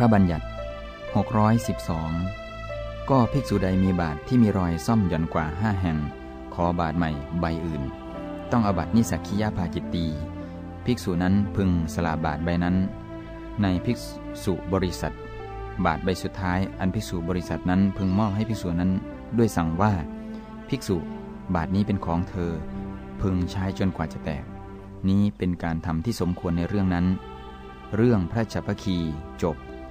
ระบัญญัติ 612 ก็ภิกษุใดมีบาทที่มีรอยซ่อมหย่อนกว่าห้าแห่ง ขอบาทใหม่ใบอื่น ต้องอบัตนิสักคียาภาจิตตี ภิกษุนั้นพึงสละบาทใบนั้น ในภิกษุบริษัท บาทใบสุดท้าย อันภิกษุบริษัทนั้นพึงมอบให้ภิกษุนั้น ด้วยสั่งว่า ภิกษุบาทนี้เป็นของเธอ พึงใช้จนกว่าจะแตก นี้เป็นการทำที่สมควรในเรื่องนั้น เรื่องพระชัปพคีจบ